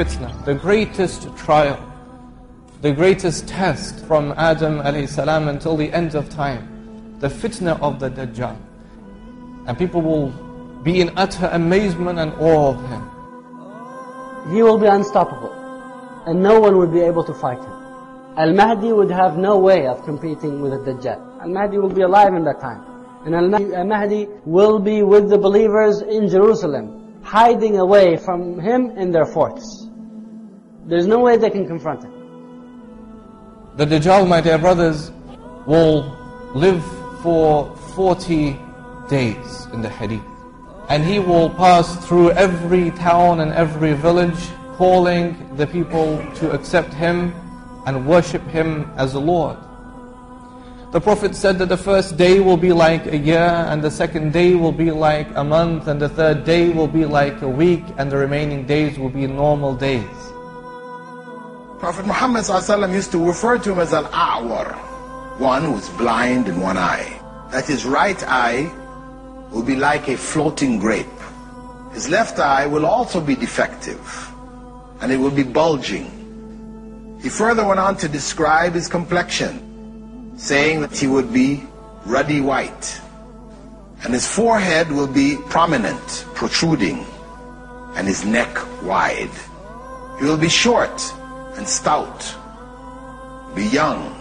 fitna, the greatest trial, the greatest test from Adam salam until the end of time. The fitna of the Dajjal. And people will be in utter amazement and awe of him. He will be unstoppable. And no one would be able to fight him. Al-Mahdi would have no way of competing with the Dajjal. Al-Mahdi will be alive in that time. And Al-Mahdi will be with the believers in Jerusalem, hiding away from him in their forts. There's no way they can confront him. The Dajjal, my dear brothers, will live for 40 days in the hadith. And he will pass through every town and every village, calling the people to accept him and worship him as the Lord. The Prophet said that the first day will be like a year, and the second day will be like a month, and the third day will be like a week, and the remaining days will be normal days. Prophet Muhammad used to refer to him as an awar, one who is blind in one eye. That his right eye will be like a floating grape. His left eye will also be defective, and it will be bulging. He further went on to describe his complexion saying that he would be ruddy white. And his forehead will be prominent, protruding, and his neck wide. He will be short and stout, be young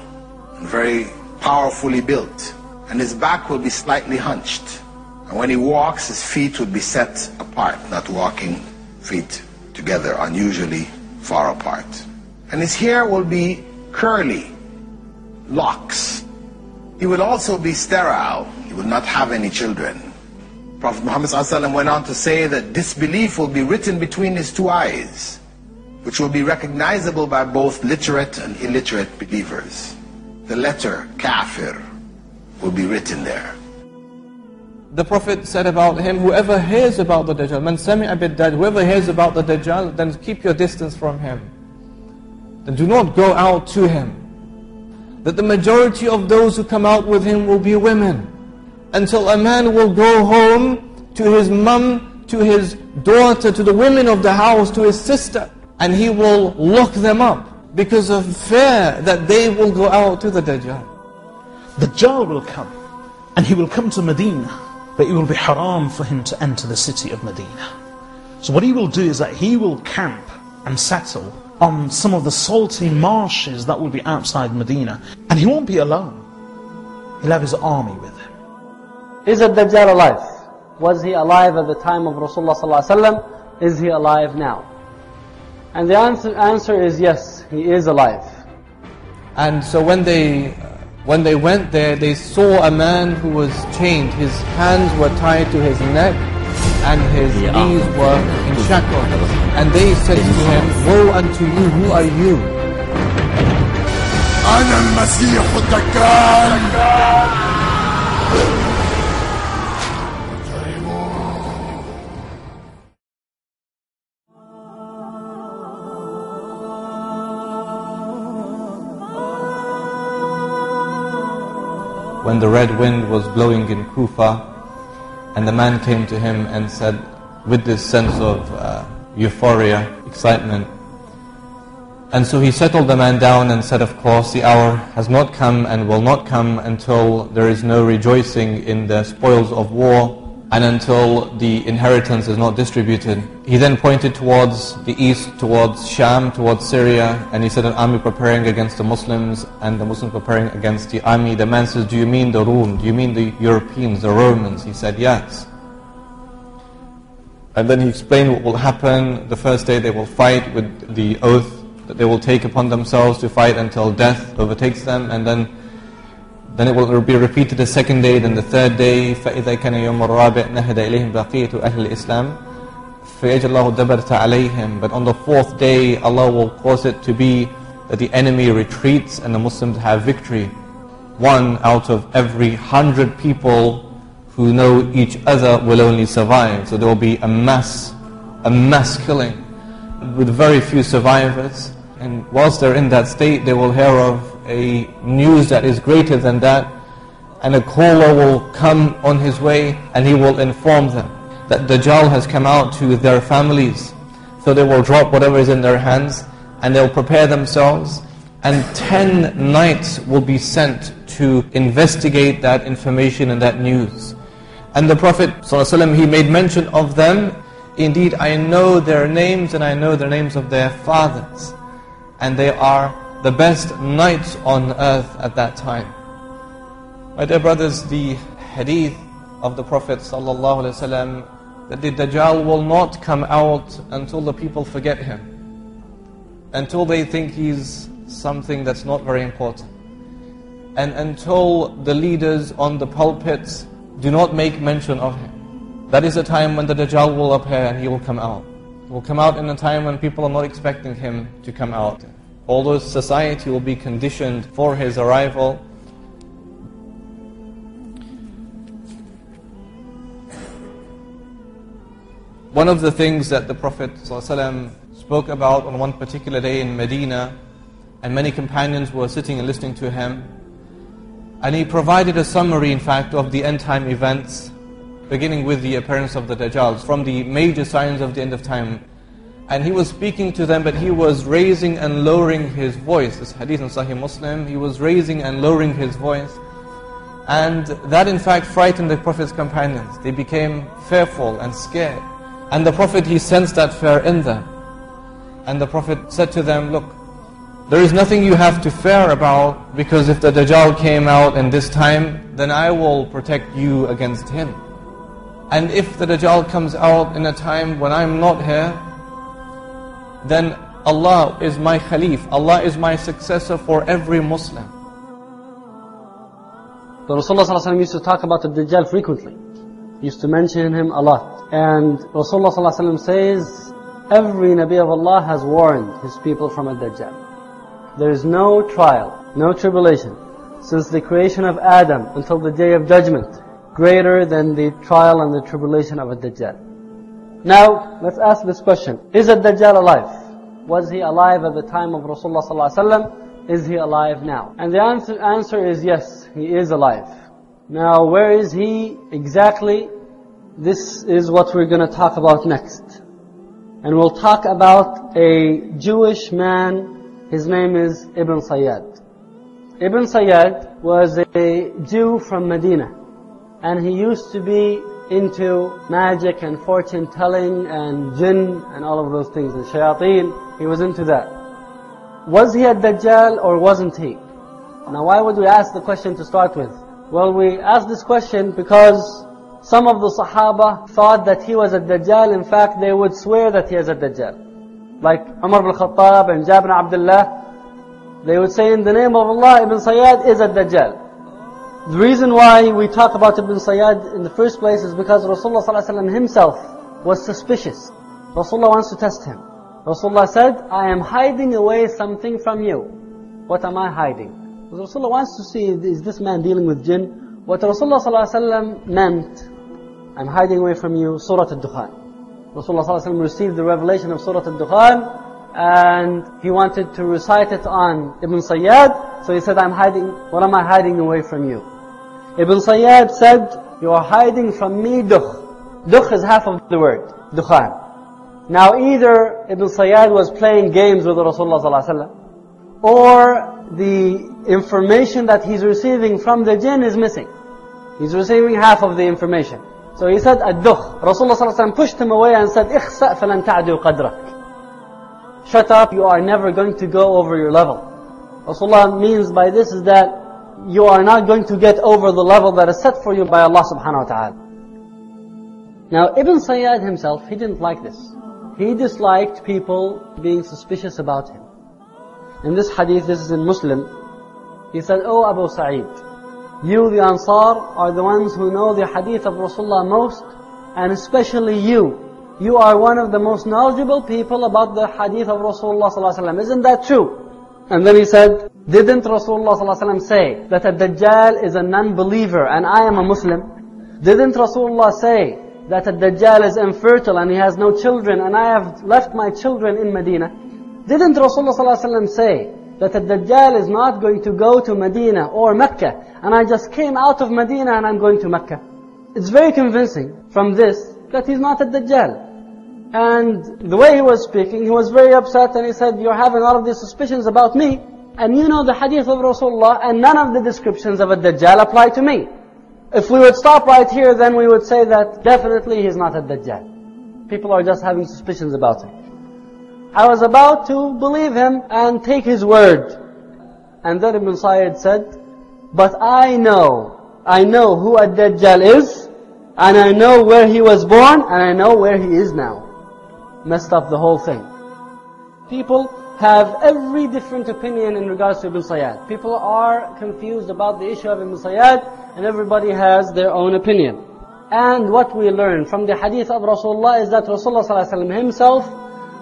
and very powerfully built, and his back will be slightly hunched. And when he walks, his feet would be set apart, not walking feet together, unusually far apart. And his hair will be curly, locks. He will also be sterile. He will not have any children. Prophet Muhammad went on to say that disbelief will be written between his two eyes, which will be recognizable by both literate and illiterate believers. The letter kafir will be written there. The Prophet said about him, whoever hears about the Dajjal, man sami'a bid whoever hears about the Dajjal, then keep your distance from him. Then do not go out to him that the majority of those who come out with him will be women. Until a man will go home to his mum, to his daughter, to the women of the house, to his sister, and he will lock them up because of fear that they will go out to the Dajjal. The Dajjal will come, and he will come to Medina, but it will be haram for him to enter the city of Medina. So what he will do is that he will camp and settle on some of the salty marshes that will be outside Medina. And he won't be alone. He'll have his army with him. Is a Dajjal alive? Was he alive at the time of Rasulullah Is he alive now? And the answer, answer is yes, he is alive. And so when they, when they went there, they saw a man who was chained. His hands were tied to his neck and his knees were in shackles. And they said to him, Woe unto you, who are you? أنا المسيح الدجال When the red wind was blowing in Kufa, and the man came to him and said, with this sense of uh, euphoria, excitement. And so he settled the man down and said, of course, the hour has not come and will not come until there is no rejoicing in the spoils of war and until the inheritance is not distributed. He then pointed towards the east, towards Sham, towards Syria, and he said an army preparing against the Muslims and the Muslims preparing against the army. The man says, do you mean the Rum? Do you mean the Europeans, the Romans? He said, yes. And then he explained what will happen. The first day they will fight with the oath that they will take upon themselves to fight until death overtakes them, and then then it will be repeated the second day, then the third day. فإذا كان يوم الرابع نهد إليهم بقية أهل الإسلام فيجعل الله دبرت عليهم. But on the fourth day, Allah will cause it to be that the enemy retreats and the Muslims have victory. One out of every hundred people who know each other will only survive. So there will be a mass, a mass killing with very few survivors. And whilst they're in that state, they will hear of a news that is greater than that, and a caller will come on his way and he will inform them. that Dajjal has come out to their families. So they will drop whatever is in their hands and they'll prepare themselves and 10 knights will be sent to investigate that information and that news. And the Prophet ﷺ, he made mention of them, indeed I know their names and I know the names of their fathers. And they are the best knights on earth at that time. My dear brothers, the hadith of the Prophet ﷺ, that the Dajjal will not come out until the people forget him. Until they think he's something that's not very important. And until the leaders on the pulpits do not make mention of him. That is a time when the Dajjal will appear and he will come out. He will come out in a time when people are not expecting him to come out. Although society will be conditioned for his arrival, one of the things that the Prophet ﷺ spoke about on one particular day in Medina and many companions were sitting and listening to him. And he provided a summary, in fact, of the end time events, beginning with the appearance of the Dajjals, from the major signs of the end of time. And he was speaking to them, but he was raising and lowering his voice. This hadith in Sahih Muslim, he was raising and lowering his voice. And that in fact frightened the Prophet's companions. They became fearful and scared. And the Prophet, he sensed that fear in them. And the Prophet said to them, look, there is nothing you have to fear about because if the Dajjal came out in this time, then I will protect you against him. And if the Dajjal comes out in a time when I'm not here, then Allah is my Khalif, Allah is my successor for every Muslim. The Rasulullah used to talk about the Dajjal frequently. He used to mention him a lot. And Rasulullah says, every Nabi of Allah has warned his people from a Dajjal. There is no trial, no tribulation, since the creation of Adam until the day of judgment, greater than the trial and the tribulation of a Dajjal. Now, let's ask this question. Is a Dajjal alive? Was he alive at the time of Rasulullah ﷺ? Is he alive now? And the answer, answer is yes, he is alive. Now, where is he exactly? This is what we're going to talk about next. And we'll talk about a Jewish man his name is Ibn Sayyad. Ibn Sayyad was a Jew from Medina. And he used to be into magic and fortune telling and jinn and all of those things. And shayateen, he was into that. Was he a Dajjal or wasn't he? Now why would we ask the question to start with? Well, we ask this question because some of the Sahaba thought that he was a Dajjal. In fact, they would swear that he is a Dajjal like Umar ibn Khattab and Jabir ibn Abdullah, they would say in the name of Allah, Ibn Sayyad is a Dajjal. The reason why we talk about Ibn Sayyad in the first place is because Rasulullah ﷺ himself was suspicious. Rasulullah wants to test him. Rasulullah said, I am hiding away something from you. What am I hiding? Rasulullah wants to see, is this man dealing with jinn? What Rasulullah ﷺ meant, I'm hiding away from you, Surah Al-Dukhan. Rasulullah ﷺ received the revelation of Surah Al-Dukhan and he wanted to recite it on Ibn Sayyad. so he said, I'm hiding, what am I hiding away from you? Ibn Sayyad said, you are hiding from me dukh. Dukh is half of the word, dukhan. Now either Ibn Sayyad was playing games with Rasulullah ﷺ, or the information that he's receiving from the jinn is missing. He's receiving half of the information. So he said, Ad-dukh. Rasulullah ﷺ pushed him away and said, Ikhsa' falan ta'du qadrak. Shut up, you are never going to go over your level. Rasulullah means by this is that you are not going to get over the level that is set for you by Allah subhanahu wa ta'ala. Now Ibn Sayyad himself, he didn't like this. He disliked people being suspicious about him. In this hadith, this is in Muslim, he said, Oh Abu Sa'id, you, the Ansar, are the ones who know the hadith of Rasulullah most, and especially you. You are one of the most knowledgeable people about the hadith of Rasulullah. Isn't that true? And then he said, didn't Rasulullah ﷺ say that a Dajjal is a non-believer and I am a Muslim? Didn't Rasulullah say that a Dajjal is infertile and he has no children and I have left my children in Medina? Didn't Rasulullah ﷺ say that a Dajjal is not going to go to Medina or Mecca, and I just came out of Medina and I'm going to Mecca. It's very convincing from this that he's not a Dajjal. And the way he was speaking, he was very upset and he said, you're having all of these suspicions about me, and you know the hadith of Rasulullah, and none of the descriptions of a Dajjal apply to me. If we would stop right here, then we would say that definitely he's not a Dajjal. People are just having suspicions about him. I was about to believe him and take his word. And then Ibn Sayyid said, but I know, I know who a Dajjal is, and I know where he was born, and I know where he is now. Messed up the whole thing. People have every different opinion in regards to Ibn Sayyad. People are confused about the issue of Ibn Sayyad, and everybody has their own opinion. And what we learn from the hadith of Rasulullah is that Rasulullah ﷺ himself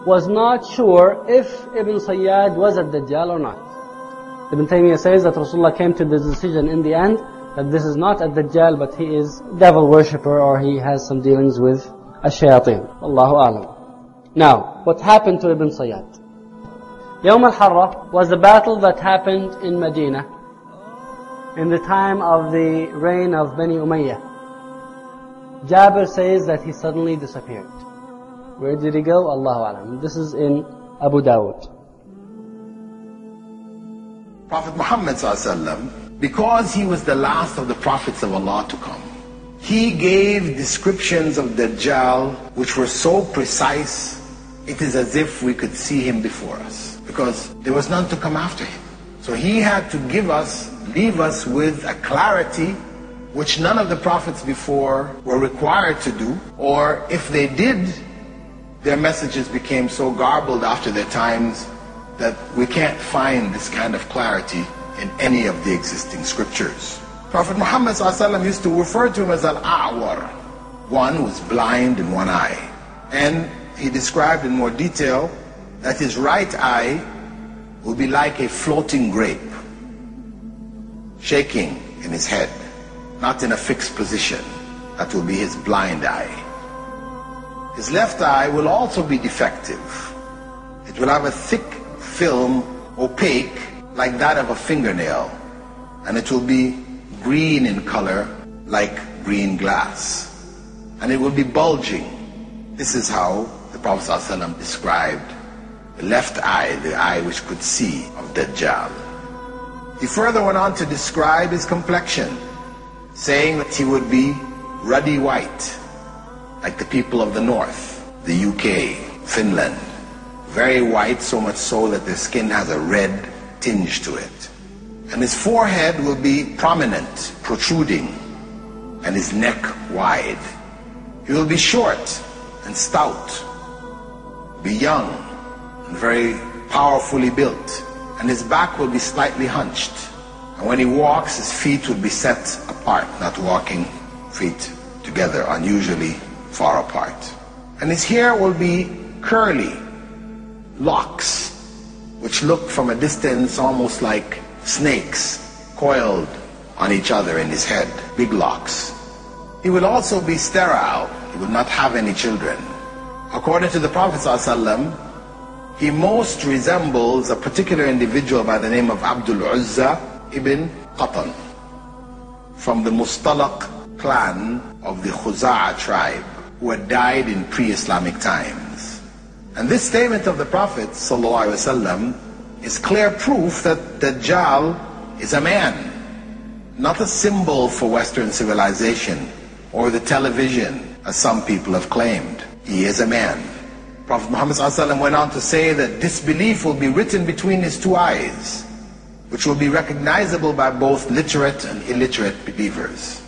was not sure if Ibn Sayyad was a Dajjal or not. Ibn Taymiyyah says that Rasulullah came to this decision in the end that this is not a Dajjal but he is devil worshipper or he has some dealings with a shayateen. Allahu Alam. Now, what happened to Ibn Sayyad? Yawm al-Harra was a battle that happened in Medina in the time of the reign of Bani Umayyah. Jabir says that he suddenly disappeared. Where did he go? Allahu Alam. This is in Abu Dawud. Prophet Muhammad because he was the last of the prophets of Allah to come, he gave descriptions of Dajjal which were so precise, it is as if we could see him before us. Because there was none to come after him. So he had to give us, leave us with a clarity which none of the prophets before were required to do, or if they did, their messages became so garbled after their times that we can't find this kind of clarity in any of the existing scriptures. Prophet Muhammad used to refer to him as al-a'war, one who's blind in one eye. And he described in more detail that his right eye would be like a floating grape, shaking in his head, not in a fixed position. That will be his blind eye. His left eye will also be defective. It will have a thick film, opaque, like that of a fingernail. And it will be green in color, like green glass. And it will be bulging. This is how the Prophet ﷺ described the left eye, the eye which could see of Dajjal. He further went on to describe his complexion, saying that he would be ruddy white, like the people of the north, the UK, Finland, very white, so much so that the skin has a red tinge to it. And his forehead will be prominent, protruding, and his neck wide. He will be short and stout, be young and very powerfully built, and his back will be slightly hunched. And when he walks, his feet will be set apart, not walking feet together, unusually far apart. And his hair will be curly, locks, which look from a distance almost like snakes coiled on each other in his head, big locks. He will also be sterile. He will not have any children. According to the Prophet ﷺ, he most resembles a particular individual by the name of Abdul Uzza ibn Qatan from the Mustalaq clan of the Khuza'a tribe who had died in pre-Islamic times. And this statement of the Prophet ﷺ is clear proof that Dajjal is a man, not a symbol for Western civilization or the television, as some people have claimed. He is a man. Prophet Muhammad went on to say that disbelief will be written between his two eyes, which will be recognizable by both literate and illiterate believers.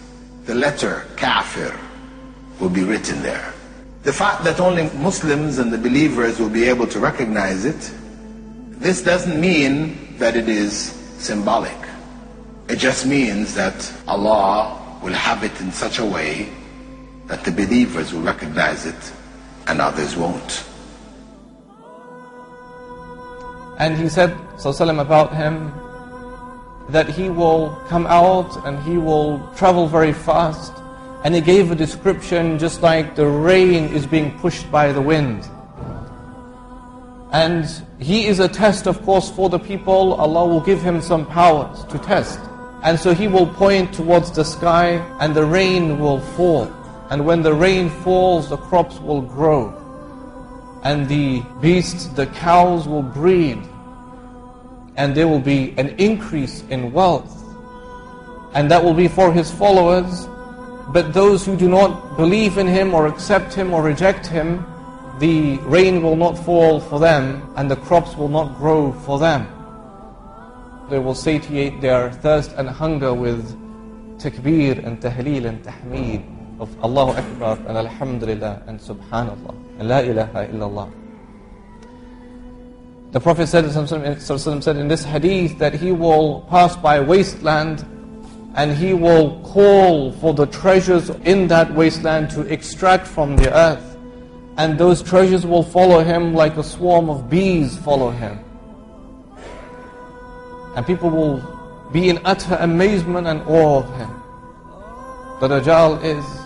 The letter kafir will be written there. The fact that only Muslims and the believers will be able to recognize it, this doesn't mean that it is symbolic. It just means that Allah will have it in such a way that the believers will recognize it and others won't. And he said, Sallallahu about him, that he will come out and he will travel very fast. And he gave a description just like the rain is being pushed by the wind. And he is a test, of course, for the people. Allah will give him some powers to test. And so he will point towards the sky and the rain will fall. And when the rain falls, the crops will grow. And the beasts, the cows will breed. And there will be an increase in wealth. And that will be for his followers. But those who do not believe in him or accept him or reject him, the rain will not fall for them and the crops will not grow for them. They will satiate their thirst and hunger with takbir and tahleel and tahmeed of Allahu Akbar and Alhamdulillah and Subhanallah and La ilaha illallah. The Prophet said, said in this hadith that he will pass by wasteland and he will call for the treasures in that wasteland to extract from the earth. And those treasures will follow him like a swarm of bees follow him. And people will be in utter amazement and awe of him. The Dajjal is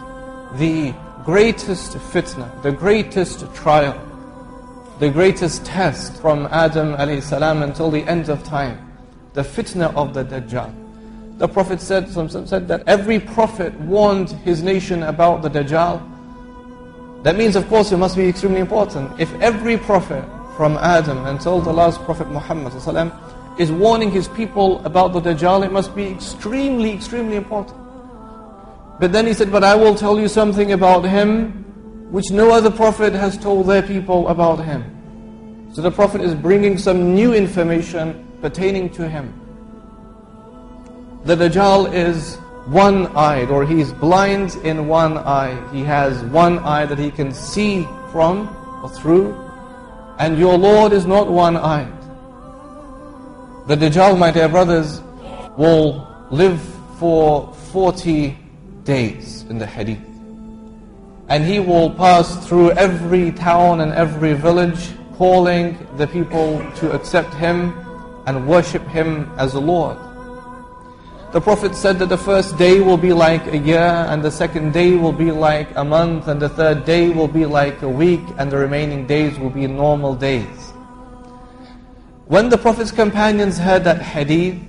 the greatest fitna, the greatest trial, the greatest test from Adam salam until the end of time. The fitna of the Dajjal. The Prophet said, said that every prophet warned his nation about the Dajjal. That means, of course, it must be extremely important. If every prophet from Adam until the last Prophet Muhammad is warning his people about the Dajjal, it must be extremely, extremely important. But then he said, But I will tell you something about him which no other prophet has told their people about him. So the prophet is bringing some new information pertaining to him. The Dajjal is one-eyed or he's blind in one eye. He has one eye that he can see from or through. And your Lord is not one-eyed. The Dajjal, my dear brothers, will live for 40 days in the hadith. And he will pass through every town and every village, calling the people to accept him and worship him as a Lord. The Prophet said that the first day will be like a year, and the second day will be like a month, and the third day will be like a week, and the remaining days will be normal days. When the Prophet's companions heard that hadith,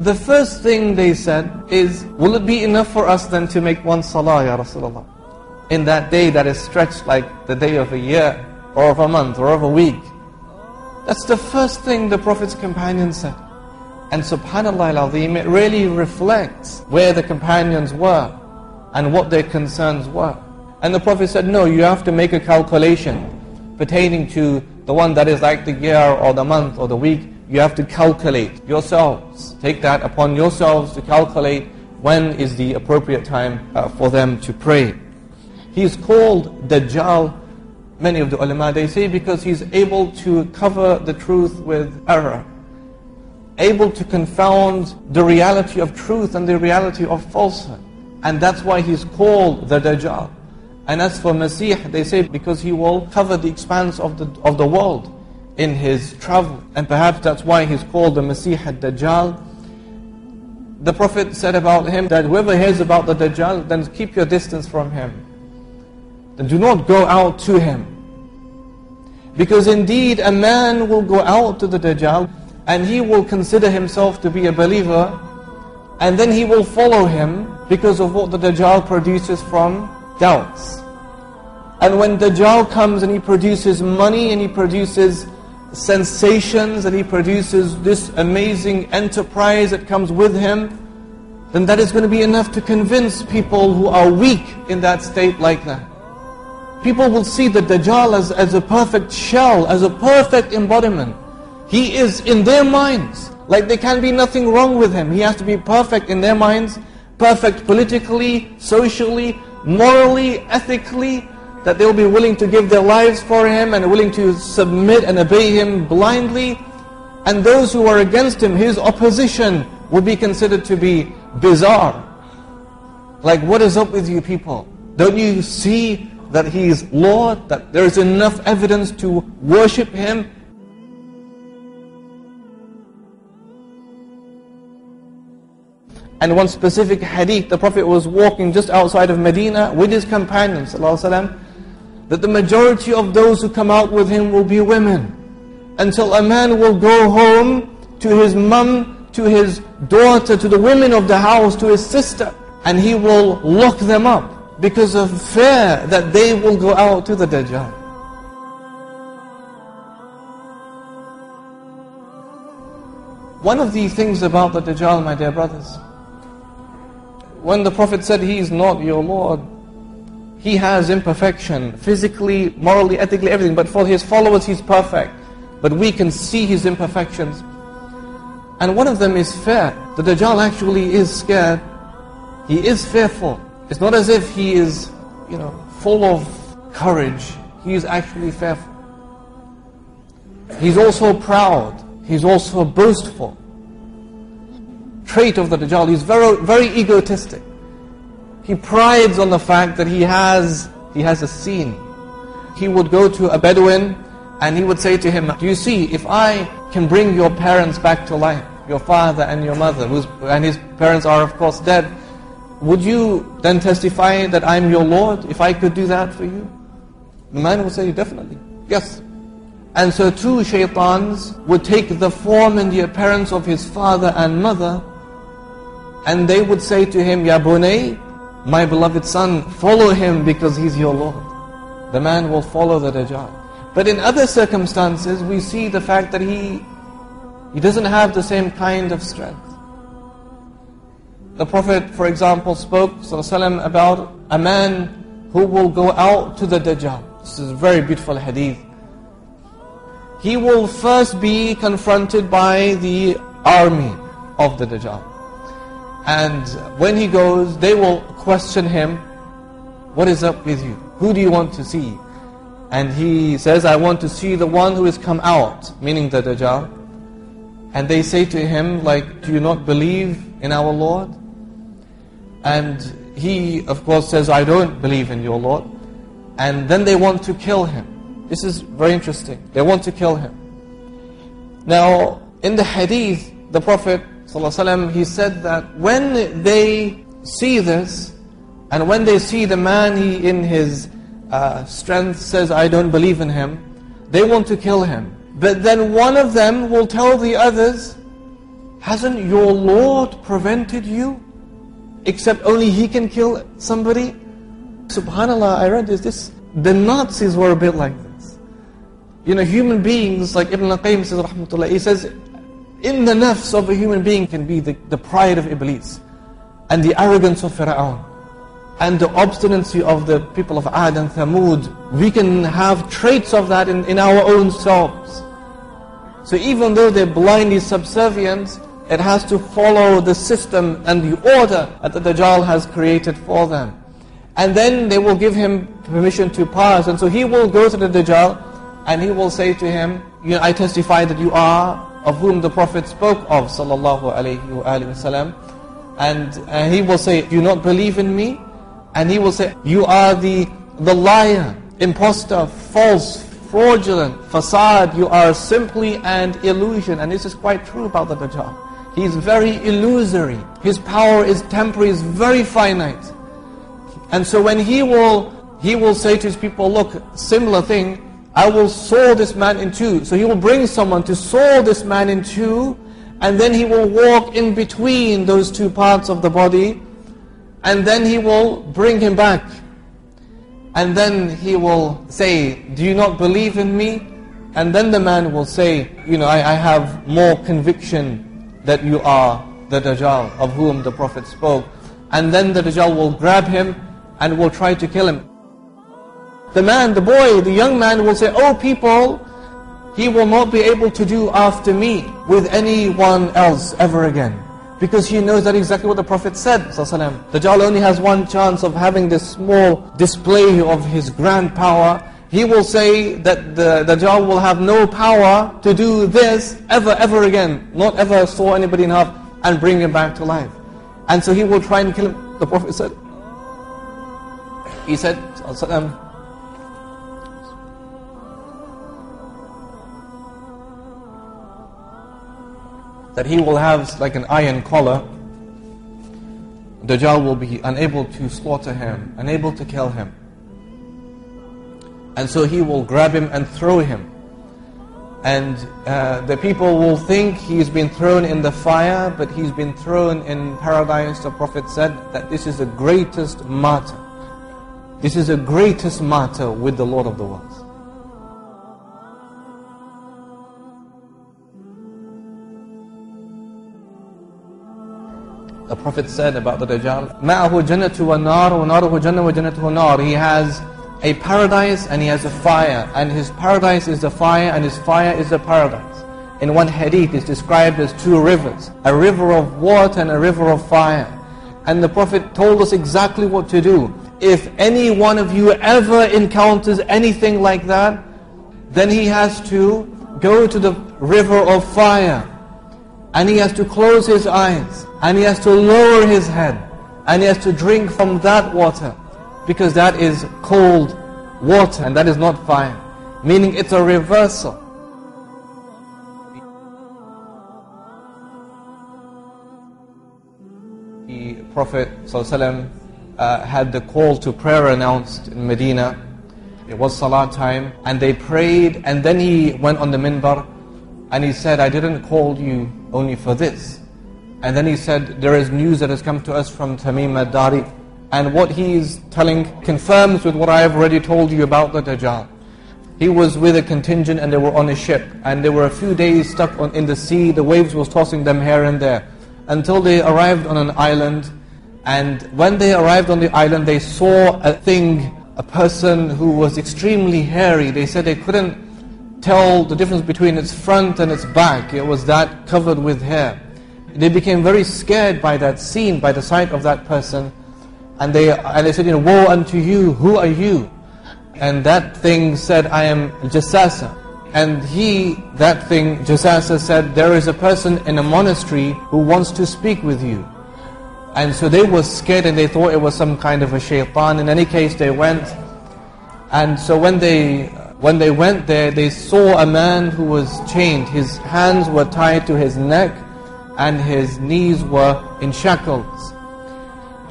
the first thing they said is, will it be enough for us then to make one salah, Ya Rasulullah? In that day that is stretched like the day of a year, or of a month, or of a week. That's the first thing the Prophet's companions said. And subhanAllah al-Azim, it really reflects where the companions were and what their concerns were. And the Prophet said, no, you have to make a calculation pertaining to the one that is like the year or the month or the week you have to calculate yourselves. Take that upon yourselves to calculate when is the appropriate time uh, for them to pray. He is called Dajjal, many of the ulama, they say because he's able to cover the truth with error. Able to confound the reality of truth and the reality of falsehood. And that's why he's called the Dajjal. And as for Masih, they say because he will cover the expanse of the, of the world in his travel. And perhaps that's why he's called the Masih ad-Dajjal. The Prophet said about him that whoever hears about the Dajjal, then keep your distance from him. Then do not go out to him. Because indeed a man will go out to the Dajjal and he will consider himself to be a believer and then he will follow him because of what the Dajjal produces from doubts. And when Dajjal comes and he produces money and he produces sensations and he produces this amazing enterprise that comes with him, then that is going to be enough to convince people who are weak in that state like that. People will see the Dajjal as, as a perfect shell, as a perfect embodiment. He is in their minds, like there can be nothing wrong with him. He has to be perfect in their minds, perfect politically, socially, morally, ethically, that they'll be willing to give their lives for him and willing to submit and obey him blindly. And those who are against him, his opposition, would be considered to be bizarre. Like, what is up with you people? Don't you see that he is Lord, that there is enough evidence to worship him? And one specific hadith, the Prophet was walking just outside of Medina with his companions, sallallahu that the majority of those who come out with him will be women. Until a man will go home to his mum, to his daughter, to the women of the house, to his sister, and he will lock them up. because of fear that they will go out to the Dajjal. One of the things about the Dajjal, my dear brothers, when the Prophet said he is not your Lord, he has imperfection, physically, morally, ethically, everything. But for his followers, he's perfect. But we can see his imperfections. And one of them is fear. The Dajjal actually is scared. He is fearful. It's not as if he is, you know, full of courage. He is actually fearful. He's also proud. He's also boastful. Trait of the Dajjal, he's very, very egotistic. He prides on the fact that he has, he has a scene. He would go to a Bedouin and he would say to him, Do you see, if I can bring your parents back to life, your father and your mother, who's, and his parents are of course dead, would you then testify that I'm your Lord if I could do that for you? The man would say, Definitely, yes. And so two shaitans would take the form and the appearance of his father and mother, and they would say to him, Ya Bunay, my beloved son, follow him because he's your Lord. The man will follow the Dajjal. But in other circumstances, we see the fact that he, he doesn't have the same kind of strength. The Prophet, for example, spoke وسلم, about a man who will go out to the Dajjal. This is a very beautiful hadith. He will first be confronted by the army of the Dajjal. And when he goes, they will question him, what is up with you? Who do you want to see? And he says, I want to see the one who has come out, meaning the Dajjal. And they say to him, like, do you not believe in our Lord? And he, of course, says, I don't believe in your Lord. And then they want to kill him. This is very interesting. They want to kill him. Now, in the hadith, the Prophet ﷺ, he said that when they see this, and when they see the man he in his uh, strength says, I don't believe in him, they want to kill him. But then one of them will tell the others, hasn't your Lord prevented you? Except only he can kill somebody? Subhanallah, I read this, this the Nazis were a bit like this. You know, human beings, like Ibn al-Qayyim says, rahmatullah, he says, in the nafs of a human being can be the, the pride of Iblis and the arrogance of Fir'aun and the obstinacy of the people of Ad and Thamud. We can have traits of that in, in our own selves. So even though they're blindly subservient, it has to follow the system and the order that the Dajjal has created for them. And then they will give him permission to pass. And so he will go to the Dajjal and he will say to him, you know, I testify that you are of whom the Prophet spoke of sallallahu alayhi wasallam. And uh, he will say, do you not believe in me? And he will say, you are the, the liar, impostor, false, fraudulent, facade. You are simply an illusion. And this is quite true about the Dajjal. He is very illusory. His power is temporary, is very finite. And so when he will, he will say to his people, look, similar thing, I will saw this man in two. So he will bring someone to saw this man in two, and then he will walk in between those two parts of the body, and then he will bring him back. And then he will say, do you not believe in me? And then the man will say, you know, I, I have more conviction that you are the Dajjal of whom the Prophet spoke. And then the Dajjal will grab him and will try to kill him. The man, the boy, the young man will say, Oh people, he will not be able to do after me with anyone else ever again. Because he knows that exactly what the Prophet said, Dajjal only has one chance of having this small display of his grand power. He will say that the Dajjal will have no power to do this ever, ever again. Not ever saw anybody in half and bring him back to life. And so he will try and kill him. The Prophet said, he said, that he will have like an iron collar. Dajjal will be unable to slaughter him, unable to kill him. And so he will grab him and throw him. And uh, the people will think he's been thrown in the fire, but he's been thrown in paradise. The Prophet said that this is the greatest martyr. This is the greatest matter with the Lord of the worlds. The Prophet said about the Dajjal, مَعَهُ جَنَّةُ وَالنَّارُ وَنَارُهُ جَنَّةُ وَجَنَّتُهُ نَارُ He has a paradise and he has a fire. And his paradise is the fire and his fire is the paradise. In one hadith is described as two rivers. A river of water and a river of fire. And the Prophet told us exactly what to do. If any one of you ever encounters anything like that, then he has to go to the river of fire. and he has to close his eyes. And he has to lower his head. And he has to drink from that water. Because that is cold water and that is not fire. Meaning it's a reversal. The Prophet ﷺ, uh, had the call to prayer announced in Medina. It was Salah time and they prayed and then he went on the minbar and he said, I didn't call you only for this. And then he said, there is news that has come to us from Tamim al-Dari. And what he is telling confirms with what I have already told you about the Dajjal. He was with a contingent and they were on a ship. And they were a few days stuck on, in the sea. The waves was tossing them here and there. Until they arrived on an island. And when they arrived on the island, they saw a thing, a person who was extremely hairy. They said they couldn't tell the difference between its front and its back. It was that covered with hair. They became very scared by that scene, by the sight of that person. And they, and they said, you know, woe unto you, who are you? And that thing said, I am Jassasa. And he, that thing, Jassasa said, there is a person in a monastery who wants to speak with you. And so they were scared and they thought it was some kind of a shaitan. In any case, they went. And so when they, when they went there, they saw a man who was chained. His hands were tied to his neck and his knees were in shackles.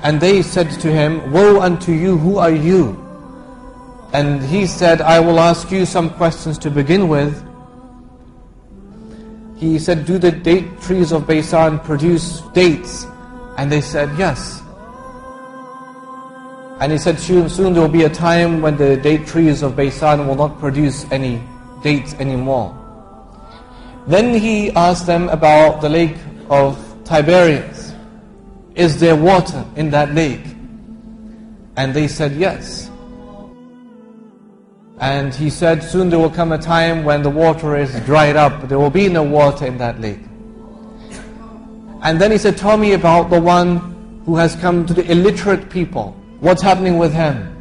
And they said to him, Woe unto you, who are you? And he said, I will ask you some questions to begin with. He said, Do the date trees of Baysan produce dates? And they said, Yes. And he said, soon, soon there will be a time when the date trees of Baysan will not produce any dates anymore. Then he asked them about the lake of Tiberias. Is there water in that lake? And they said, Yes. And he said, Soon there will come a time when the water is dried up. There will be no water in that lake. And then he said, Tell me about the one who has come to the illiterate people. What's happening with him?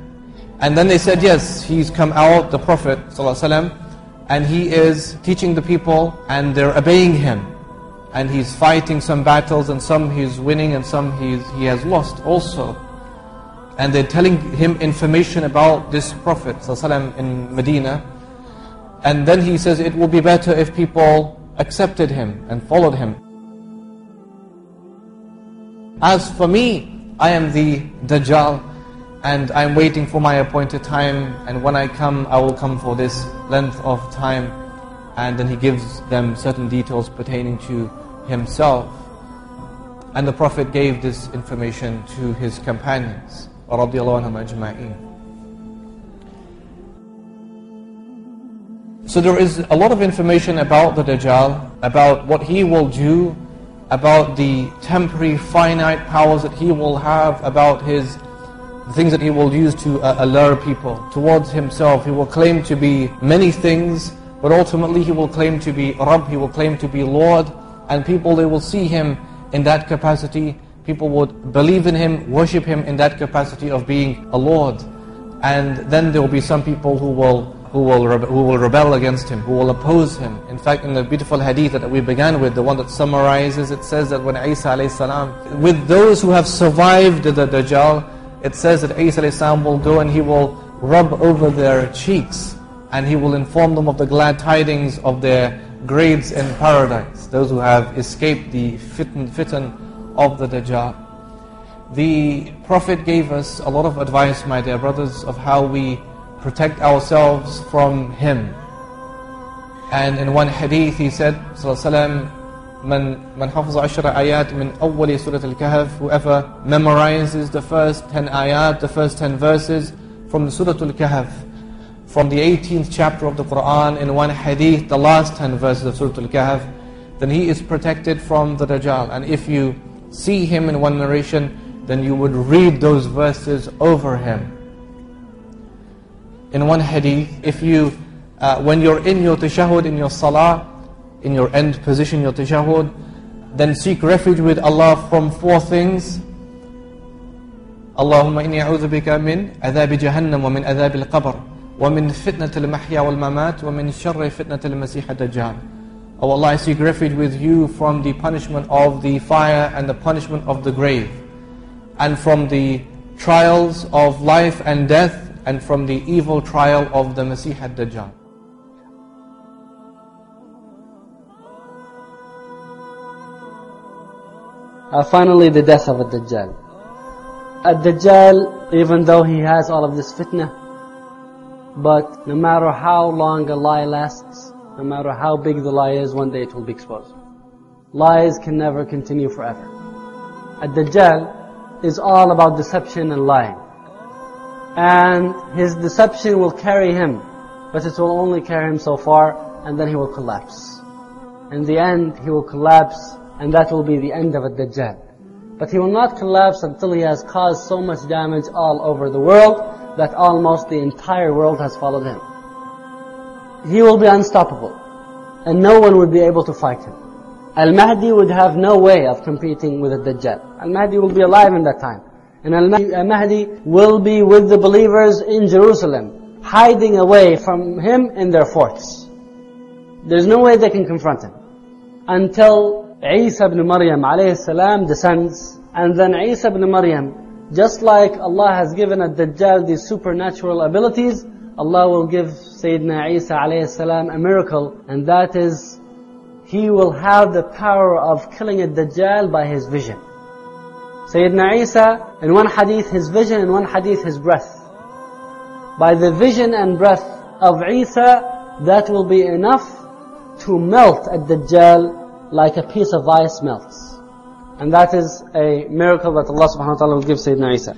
And then they said, Yes, he's come out, the Prophet, ﷺ, and he is teaching the people, and they're obeying him. And he's fighting some battles, and some he's winning, and some he's, he has lost also. And they're telling him information about this Prophet ﷺ in Medina. And then he says, it will be better if people accepted him and followed him. As for me, I am the Dajjal and I'm waiting for my appointed time and when I come, I will come for this length of time. And then he gives them certain details pertaining to himself. And the Prophet gave this information to his companions. So there is a lot of information about the Dajjal, about what he will do about the temporary finite powers that he will have, about his things that he will use to uh, allure people towards himself. He will claim to be many things, but ultimately he will claim to be Rabb, he will claim to be Lord, and people they will see him in that capacity. People would believe in him, worship him in that capacity of being a Lord. And then there will be some people who will who will, who will rebel against him, who will oppose him. In fact, in the beautiful hadith that we began with, the one that summarizes, it says that when Isa salam, with those who have survived the Dajjal, it says that Isa salam will go and he will rub over their cheeks and he will inform them of the glad tidings of their grades in paradise, those who have escaped the fitan, fitan of the Dajjal. The Prophet gave us a lot of advice, my dear brothers, of how we protect ourselves from him. And in one hadith he said, Sallallahu من من حفظ عشر آيات من أول سورة الكهف whoever memorizes the first 10 ayat, the first 10 verses from the Surah Al-Kahf, from the 18th chapter of the Quran, in one hadith, the last 10 verses of Surah Al-Kahf, then he is protected from the Dajjal. And if you see him in one narration, then you would read those verses over him. In one hadith, if you, uh, when you're in your tashahud, in your salah, in your end position, your tashahud, then seek refuge with Allah from four things. اللهم إني أعوذ بك من عذاب جهنم ومن عذاب القبر ومن فتنة المحيا والممات ومن شر فتنة المسيح الدجال Oh Allah, I seek refuge with you from the punishment of the fire and the punishment of the grave and from the trials of life and death and from the evil trial of the Masih ad-Dajjal. Uh, finally, the death of Ad-Dajjal. Ad-Dajjal, even though he has all of this fitna, but no matter how long a lie lasts, no matter how big the lie is, one day it will be exposed. Lies can never continue forever. Ad-Dajjal is all about deception and lying. And his deception will carry him, but it will only carry him so far, and then he will collapse. In the end, he will collapse and that will be the end of a Dajjal. But he will not collapse until he has caused so much damage all over the world that almost the entire world has followed him. He will be unstoppable, and no one would be able to fight him. Al-Mahdi would have no way of competing with the Dajjal. Al-Mahdi will be alive in that time. And Al-Mahdi will be with the believers in Jerusalem, hiding away from him in their forts. There's no way they can confront him. Until Isa ibn Maryam alayhi salam descends, and then Isa ibn Maryam, just like Allah has given a Dajjal these supernatural abilities, Allah will give Sayyidina Isa alayhi salam a miracle, and that is, he will have the power of killing a Dajjal by his vision. Sayyidina Isa, in one hadith his vision, in one hadith his breath. By the vision and breath of Isa, that will be enough to melt a Dajjal like a piece of ice melts. And that is a miracle that Allah subhanahu wa ta'ala will give Sayyidina Isa.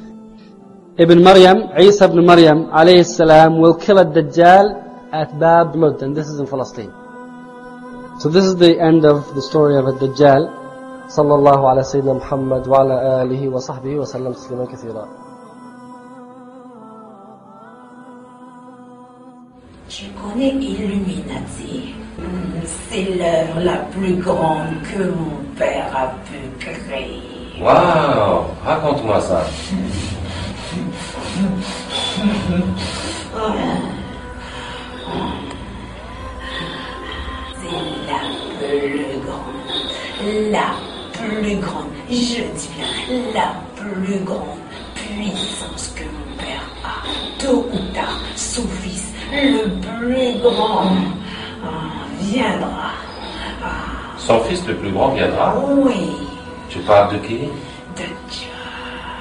Ibn Maryam, Isa ibn Maryam alayhi salam will kill a Dajjal at Bab Lud, and this is in Palestine. So this is the end of the story of a Dajjal. صلى الله على سيدنا محمد وعلى آله وصحبه وسلم تسليما كثيرا Tu connais Illuminati C'est l'œuvre la plus grande que mon père a pu créer. Waouh Raconte-moi ça. C'est la plus grande, la plus grande, je dis bien la plus grande puissance que mon père a. Tôt ou tard, son fils, le plus grand, ah, viendra. Ah, Son fils le plus grand viendra? Oui, Tu parles de qui? De Dieu.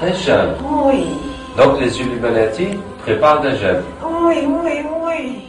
Dajjal. Oui, Donc les Illuminati préparent Dajjal. oui, oui, oui.